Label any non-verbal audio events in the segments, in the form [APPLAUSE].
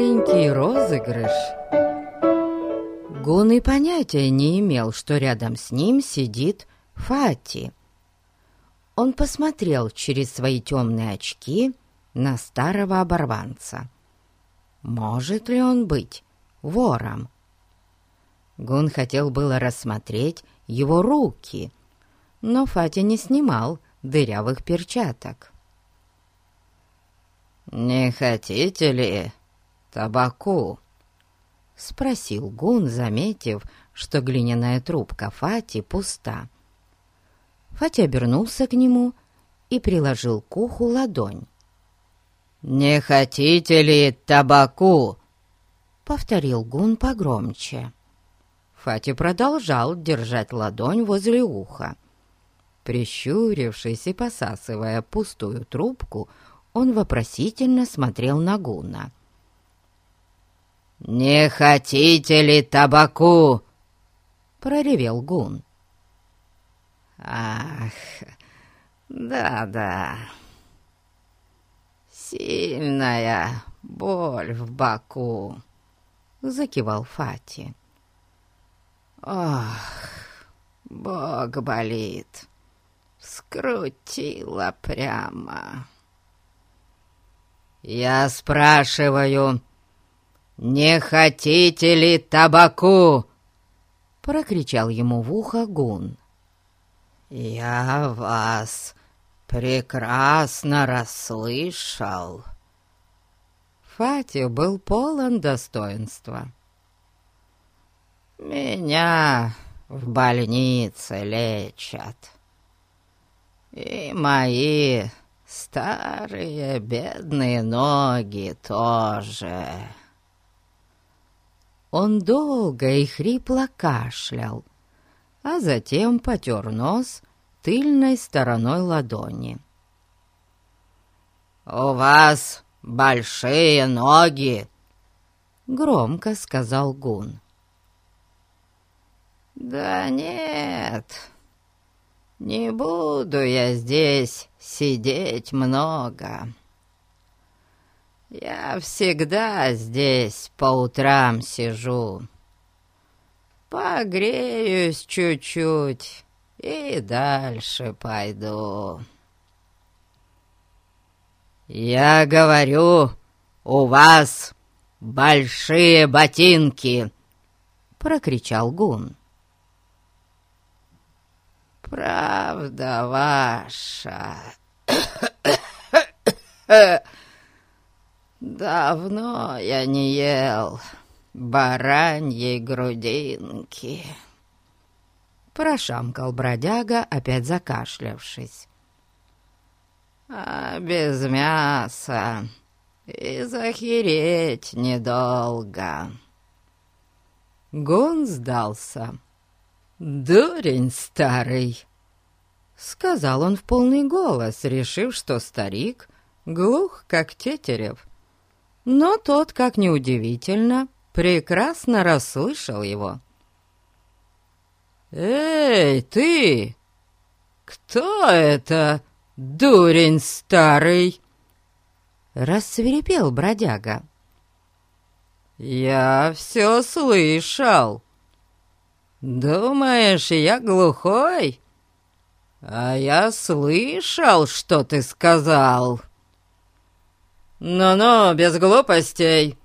маленький розыгрыш. Гун и понятия не имел, что рядом с ним сидит Фати. Он посмотрел через свои темные очки на старого оборванца. Может ли он быть вором? Гун хотел было рассмотреть его руки, но Фати не снимал дырявых перчаток. «Не хотите ли табаку?» — спросил Гун, заметив, что глиняная трубка Фати пуста. Фати обернулся к нему и приложил к уху ладонь. «Не хотите ли табаку?» — повторил Гун погромче. Фати продолжал держать ладонь возле уха. Прищурившись и посасывая пустую трубку, он вопросительно смотрел на Гуна. «Не хотите ли табаку?» — проревел Гун. «Ах, да-да, сильная боль в боку», — закивал Фати. «Ох, бог болит, скрутила прямо». «Я спрашиваю, не хотите ли табаку?» Прокричал ему в ухо Гун. «Я вас прекрасно расслышал». Фати был полон достоинства. «Меня в больнице лечат, и мои старые бедные ноги тоже». Он долго и хрипло кашлял, а затем потер нос тыльной стороной ладони. «У вас большие ноги!» — громко сказал Гун. «Да нет, не буду я здесь сидеть много. Я всегда здесь по утрам сижу. Погреюсь чуть-чуть и дальше пойду. Я говорю, у вас большие ботинки, прокричал Гун. Правда ваша. Давно я не ел бараньей грудинки. Прошамкал бродяга, опять закашлявшись. А без мяса и захереть недолго. Гон сдался. «Дурень старый!» — сказал он в полный голос, решив, что старик глух, как тетерев. Но тот, как неудивительно, прекрасно расслышал его. «Эй, ты! Кто это, дурень старый?» Рассверепел бродяга. «Я все слышал. Думаешь, я глухой? А я слышал, что ты сказал». «Ну-ну, без глупостей!»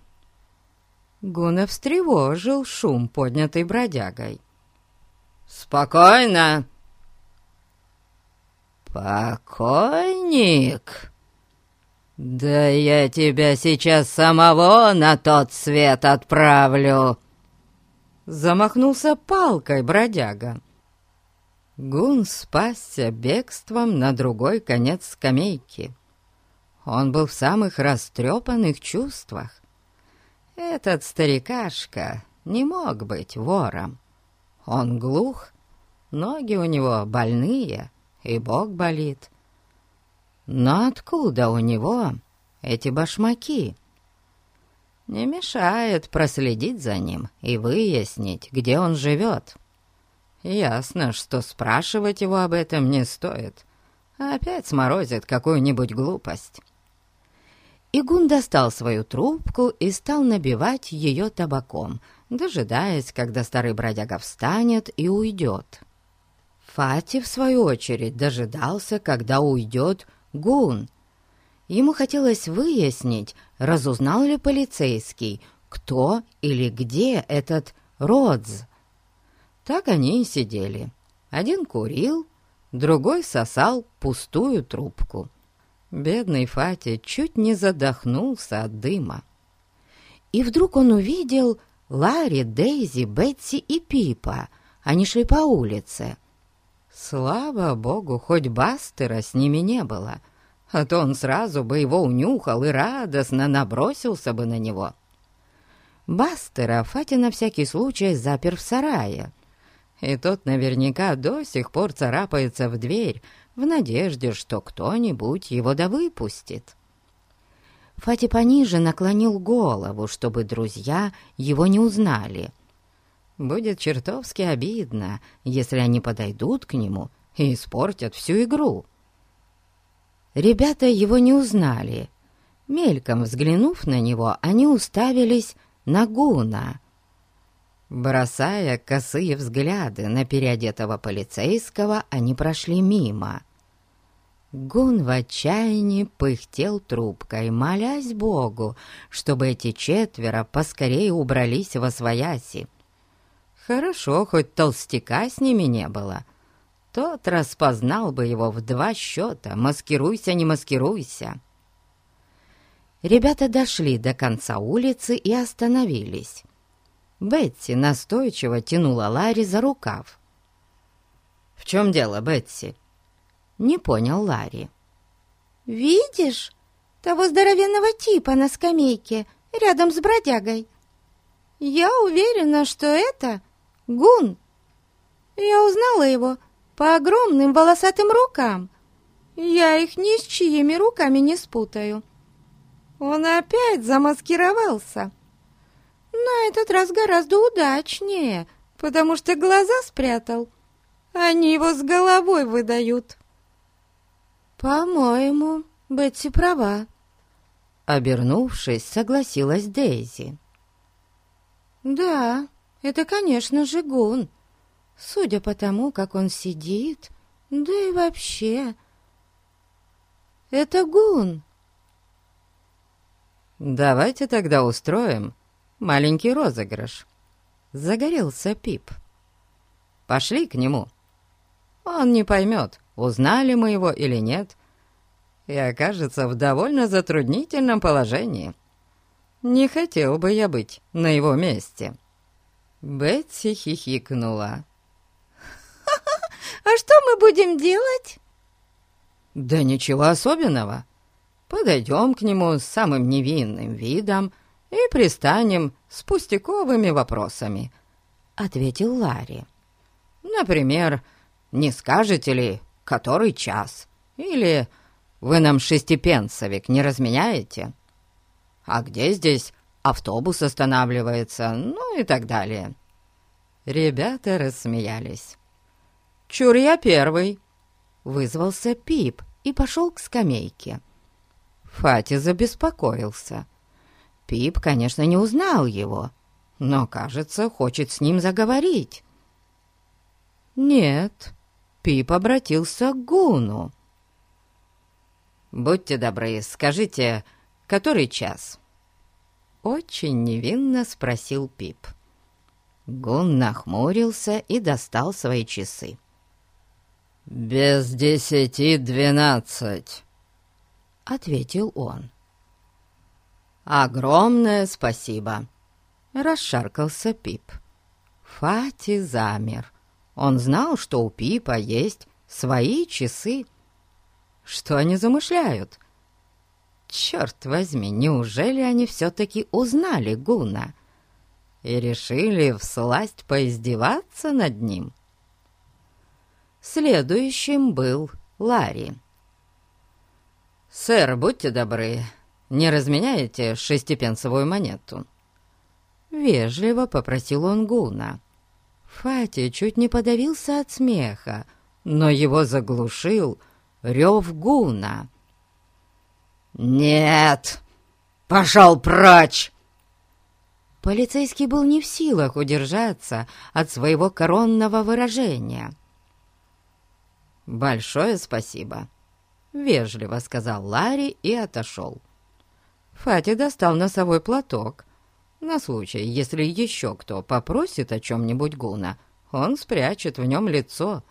Гуна встревожил шум, поднятый бродягой. «Спокойно!» «Покойник? Да я тебя сейчас самого на тот свет отправлю!» Замахнулся палкой бродяга. Гун спасся бегством на другой конец скамейки. Он был в самых растрепанных чувствах. Этот старикашка не мог быть вором. Он глух, ноги у него больные, и бок болит. Но откуда у него эти башмаки? Не мешает проследить за ним и выяснить, где он живет. Ясно, что спрашивать его об этом не стоит. Опять сморозит какую-нибудь глупость Игун достал свою трубку и стал набивать ее табаком, дожидаясь, когда старый бродяга встанет и уйдет. Фати, в свою очередь, дожидался, когда уйдет Гун. Ему хотелось выяснить, разузнал ли полицейский, кто или где этот Родз. Так они и сидели. Один курил, другой сосал пустую трубку. Бедный Фати чуть не задохнулся от дыма. И вдруг он увидел Ларри, Дейзи, Бетси и Пипа. Они шли по улице. Слава богу, хоть Бастера с ними не было, а то он сразу бы его унюхал и радостно набросился бы на него. Бастера Фати на всякий случай запер в сарае, и тот наверняка до сих пор царапается в дверь в надежде, что кто-нибудь его да выпустит. Фати пониже наклонил голову, чтобы друзья его не узнали — Будет чертовски обидно, если они подойдут к нему и испортят всю игру. Ребята его не узнали. Мельком взглянув на него, они уставились на Гуна. Бросая косые взгляды на переодетого полицейского, они прошли мимо. Гун в отчаянии пыхтел трубкой, молясь Богу, чтобы эти четверо поскорее убрались во свояси. Хорошо, хоть толстяка с ними не было. Тот распознал бы его в два счета, маскируйся, не маскируйся. Ребята дошли до конца улицы и остановились. Бетси настойчиво тянула Ларри за рукав. «В чем дело, Бетси?» Не понял Ларри. «Видишь того здоровенного типа на скамейке рядом с бродягой? Я уверена, что это Гун. Я узнала его по огромным волосатым рукам. Я их ни с чьими руками не спутаю. Он опять замаскировался. На этот раз гораздо удачнее, потому что глаза спрятал. Они его с головой выдают. По-моему, Бетси права. Обернувшись, согласилась Дейзи. Да, это, конечно же, Гун. Судя по тому, как он сидит, да и вообще... Это Гун. «Давайте тогда устроим маленький розыгрыш». Загорелся Пип. «Пошли к нему. Он не поймет, узнали мы его или нет, и окажется в довольно затруднительном положении. Не хотел бы я быть на его месте». Бетси хихикнула. [LAUGHS] «А что мы будем делать?» «Да ничего особенного. Подойдем к нему с самым невинным видом и пристанем с пустяковыми вопросами», — ответил Ларри. «Например, не скажете ли, который час? Или вы нам шестипенсовик не разменяете? А где здесь автобус останавливается, ну и так далее. Ребята рассмеялись. «Чур я первый!» Вызвался Пип и пошел к скамейке. Фати забеспокоился. Пип, конечно, не узнал его, но, кажется, хочет с ним заговорить. «Нет», — Пип обратился к Гуну. «Будьте добры, скажите, который час?» Очень невинно спросил Пип. Гун нахмурился и достал свои часы. «Без десяти двенадцать», — ответил он. «Огромное спасибо», — расшаркался Пип. Фати замер. Он знал, что у Пипа есть свои часы. Что они замышляют? Черт возьми, неужели они все-таки узнали Гуна и решили всласть поиздеваться над ним? Следующим был Ларри. «Сэр, будьте добры, не разменяете шестипенсовую монету?» Вежливо попросил он Гуна. Фати чуть не подавился от смеха, но его заглушил рев Гуна — «Нет!» Пошел прочь!» Полицейский был не в силах удержаться от своего коронного выражения. «Большое спасибо», — вежливо сказал Ларри и отошел. Фати достал носовой платок. На случай, если еще кто попросит о чем-нибудь Гуна, он спрячет в нем лицо.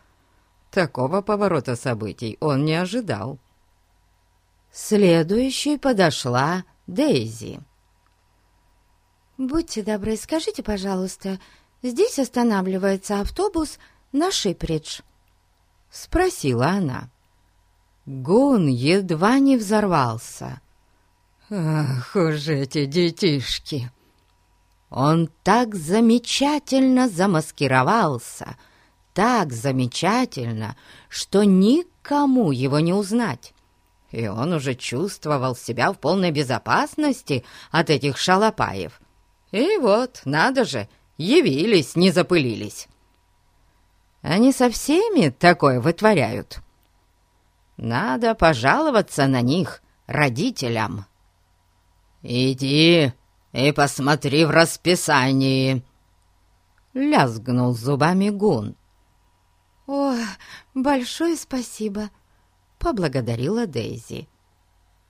Такого поворота событий он не ожидал. Следующей подошла Дейзи. «Будьте добры, скажите, пожалуйста, здесь останавливается автобус на Шипридж?» Спросила она. Гун едва не взорвался. «Ах уж эти детишки!» Он так замечательно замаскировался, так замечательно, что никому его не узнать. И он уже чувствовал себя в полной безопасности от этих шалопаев. И вот, надо же, явились, не запылились. Они со всеми такое вытворяют. Надо пожаловаться на них родителям. «Иди и посмотри в расписании!» Лязгнул зубами Гун. «О, большое спасибо!» — поблагодарила Дейзи.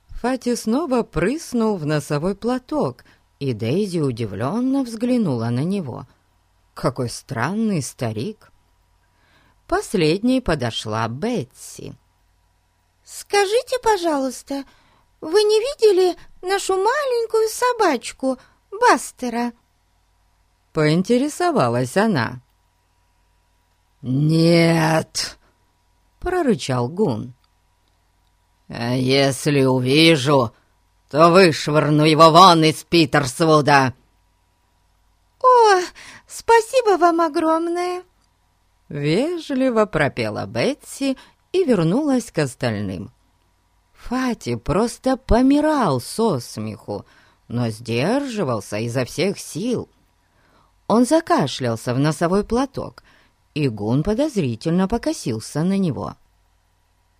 Фати снова прыснул в носовой платок, и Дейзи удивленно взглянула на него. «Какой странный старик!» Последней подошла Бетси. «Скажите, пожалуйста, вы не видели нашу маленькую собачку Бастера?» Поинтересовалась она. «Нет!» — прорычал Гун. «А если увижу, то вышвырну его вон из Питерсвуда!» «О, спасибо вам огромное!» Вежливо пропела Бетси и вернулась к остальным. Фати просто помирал со смеху, но сдерживался изо всех сил. Он закашлялся в носовой платок, и Гун подозрительно покосился на него.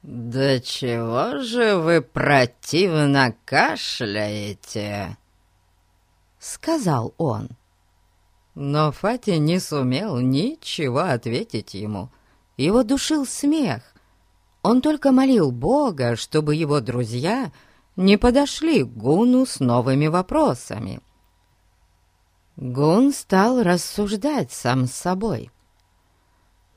«Да чего же вы противно кашляете?» — сказал он. Но Фати не сумел ничего ответить ему. Его душил смех. Он только молил Бога, чтобы его друзья не подошли к Гуну с новыми вопросами. Гун стал рассуждать сам с собой.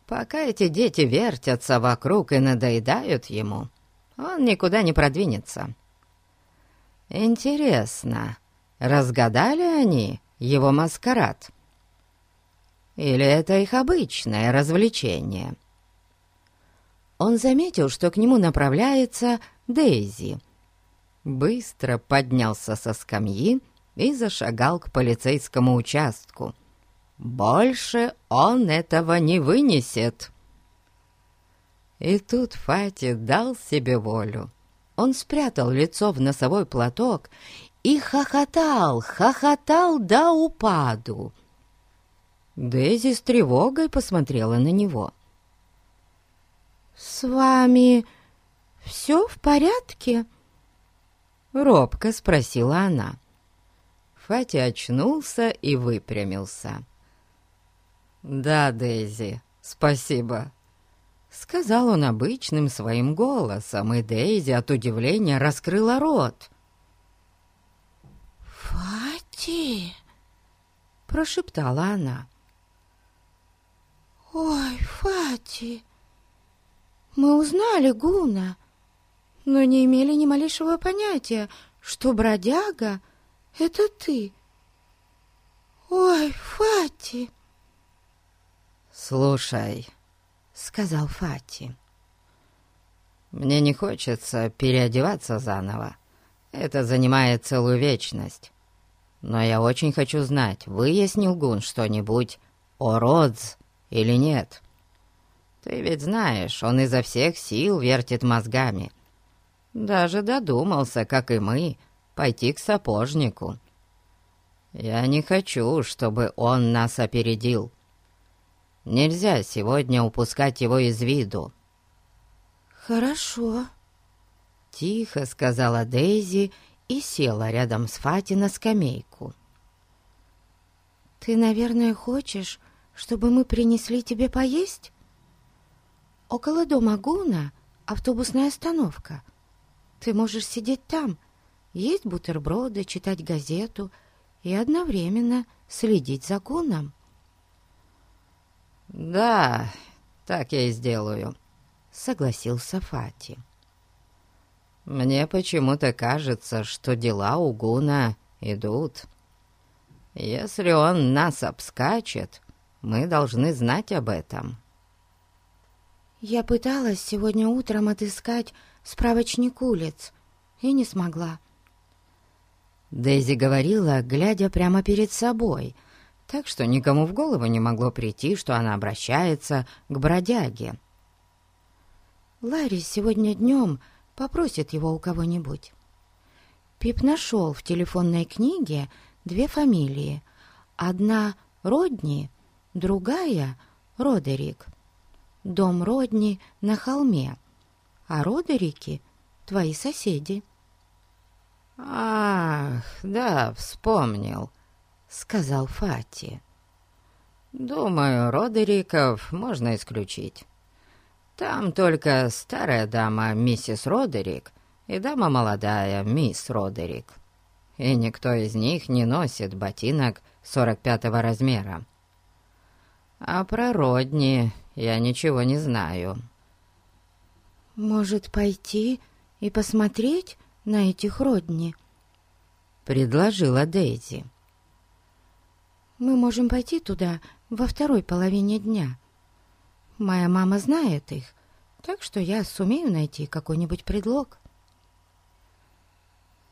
Пока эти дети вертятся вокруг и надоедают ему, он никуда не продвинется. Интересно, разгадали они его маскарад? Или это их обычное развлечение? Он заметил, что к нему направляется Дейзи. Быстро поднялся со скамьи и зашагал к полицейскому участку. Больше он этого не вынесет. И тут Фати дал себе волю. Он спрятал лицо в носовой платок и хохотал, хохотал до упаду. Дейзи с тревогой посмотрела на него. «С вами все в порядке?» Робко спросила она. Фати очнулся и выпрямился. «Да, Дейзи, спасибо», — сказал он обычным своим голосом, и Дейзи от удивления раскрыла рот. «Фати!» — прошептала она. «Ой, Фати, мы узнали Гуна, но не имели ни малейшего понятия, что бродяга — это ты. Ой, Фати!» «Слушай», — сказал Фати, — «мне не хочется переодеваться заново. Это занимает целую вечность. Но я очень хочу знать, выяснил Гун что-нибудь о Родз или нет. Ты ведь знаешь, он изо всех сил вертит мозгами. Даже додумался, как и мы, пойти к сапожнику. Я не хочу, чтобы он нас опередил. Нельзя сегодня упускать его из виду». «Хорошо», — тихо сказала Дейзи и села рядом с Фати на скамейку. «Ты, наверное, хочешь, чтобы мы принесли тебе поесть? Около дома Гуна автобусная остановка. Ты можешь сидеть там, есть бутерброды, читать газету и одновременно следить за Гуном». «Да, так я и сделаю», — согласился Фати. «Мне почему-то кажется, что дела у Гуна идут. Если он нас обскачет, мы должны знать об этом». «Я пыталась сегодня утром отыскать справочник улиц и не смогла». Дейзи говорила, глядя прямо перед собой — так что никому в голову не могло прийти, что она обращается к бродяге. Ларри сегодня днем попросит его у кого-нибудь. Пип нашел в телефонной книге две фамилии. Одна — Родни, другая — Родерик. Дом Родни на холме, а Родерики — твои соседи. «Ах, да, вспомнил», — сказал Фати. «Думаю, Родериков можно исключить. Там только старая дама миссис Родерик и дама молодая мисс Родерик. И никто из них не носит ботинок 45-го размера. А про Родни я ничего не знаю». «Может, пойти и посмотреть на этих Родни?» — предложила Дейзи. Мы можем пойти туда во второй половине дня. Моя мама знает их, так что я сумею найти какой-нибудь предлог.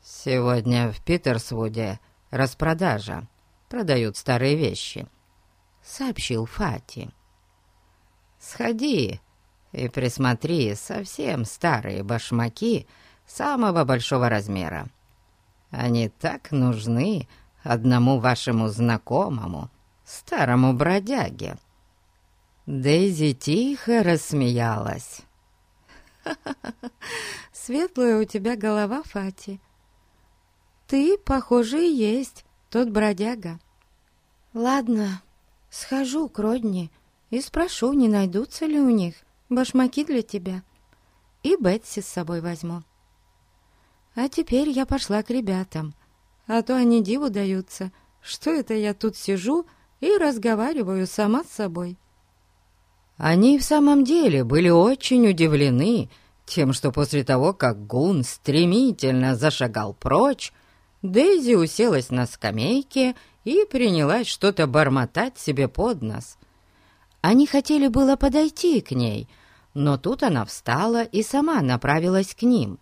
Сегодня в Питерсвуде распродажа. Продают старые вещи, — сообщил Фати. Сходи и присмотри совсем старые башмаки самого большого размера. Они так нужны одному вашему знакомому, старому бродяге». Дейзи тихо рассмеялась. [LAUGHS] светлая у тебя голова, Фати. Ты, похоже, и есть тот бродяга. Ладно, схожу к Родни и спрошу, не найдутся ли у них башмаки для тебя. И Бетси с собой возьму. А теперь я пошла к ребятам а то они диву даются, что это я тут сижу и разговариваю сама с собой. Они в самом деле были очень удивлены тем, что после того, как Гун стремительно зашагал прочь, Дейзи уселась на скамейке и принялась что-то бормотать себе под нос. Они хотели было подойти к ней, но тут она встала и сама направилась к ним.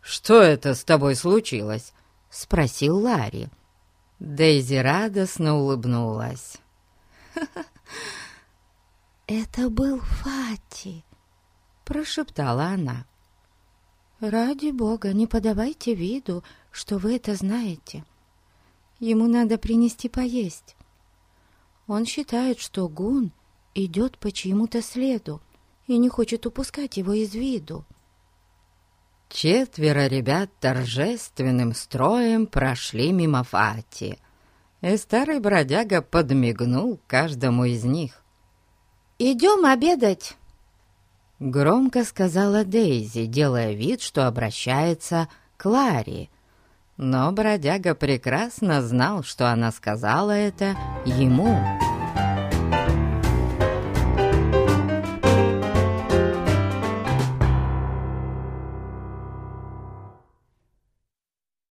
«Что это с тобой случилось?» — спросил Ларри. Дейзи радостно улыбнулась. [LAUGHS] «Это был Фати», — прошептала она. «Ради бога, не подавайте виду, что вы это знаете. Ему надо принести поесть. Он считает, что Гун идет по чьему-то следу и не хочет упускать его из виду. Четверо ребят торжественным строем прошли мимо Фати, и старый бродяга подмигнул каждому из них. «Идем обедать!» Громко сказала Дейзи, делая вид, что обращается к Ларе. Но бродяга прекрасно знал, что она сказала это ему.